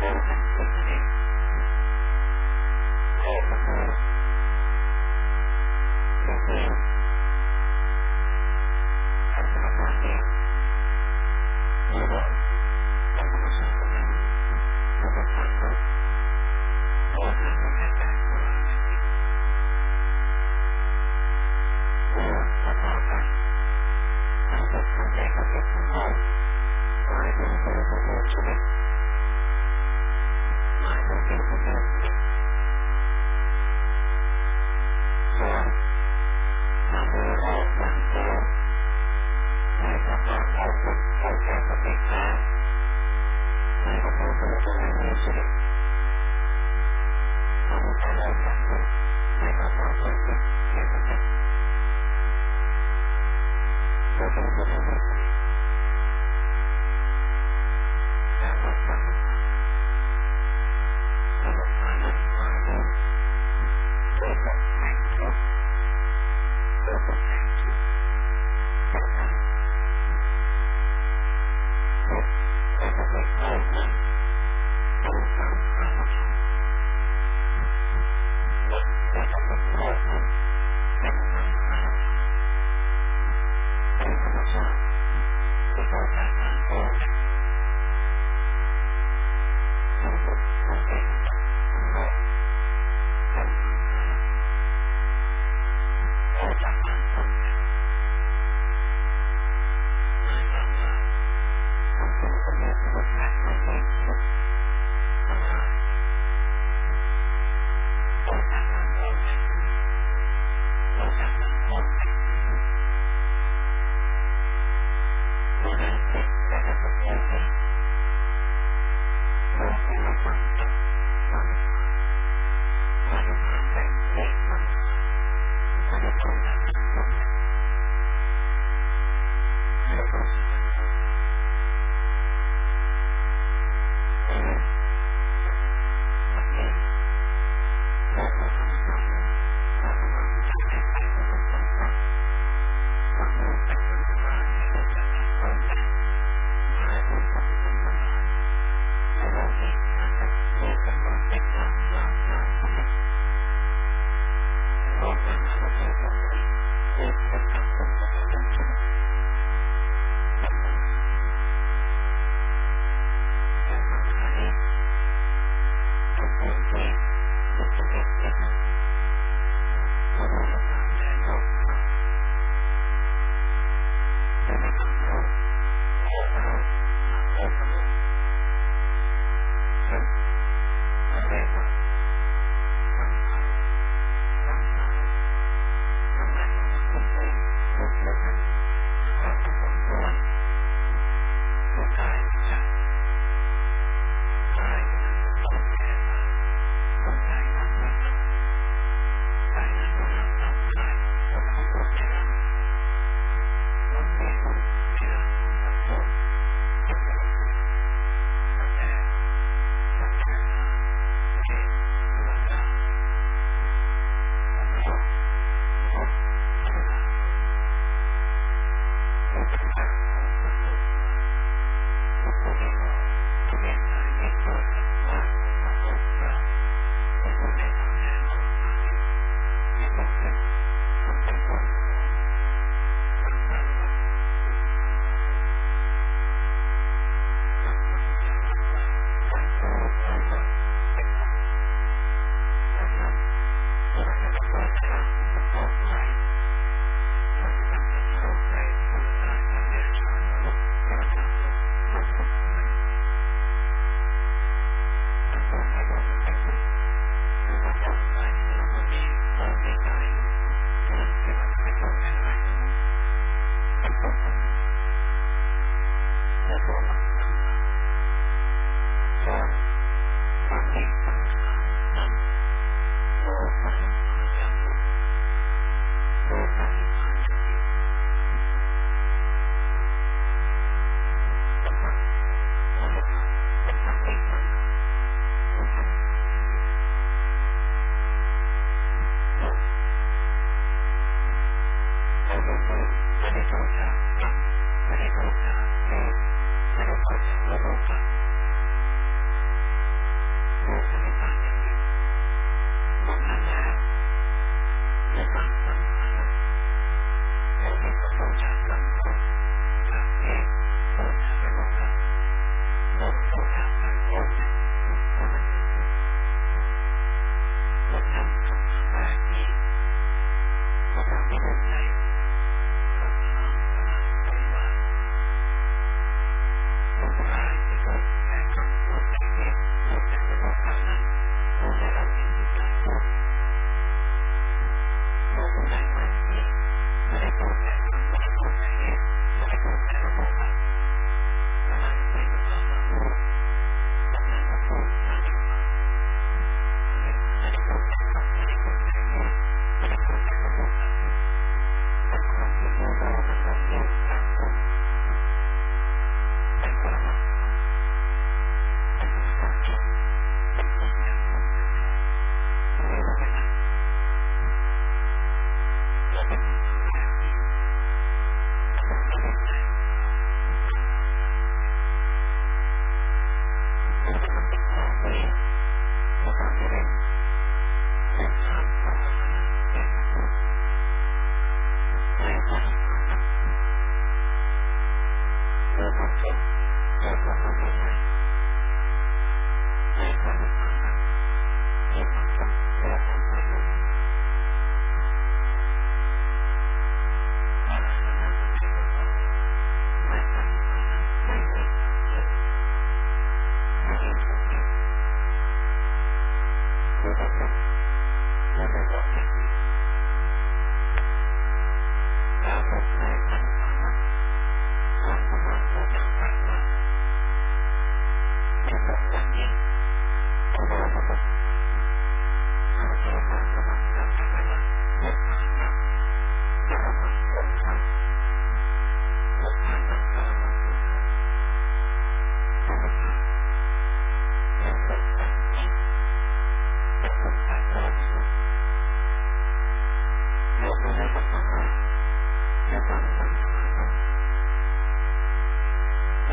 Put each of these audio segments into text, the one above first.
Thank you.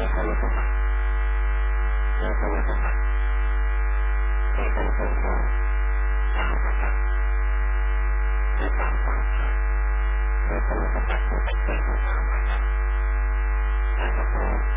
yang sangat tepat yang sangat tepat akan terbang sangat tepat akan terbang akan tepat tepat tepat tepat tepat tepat tepat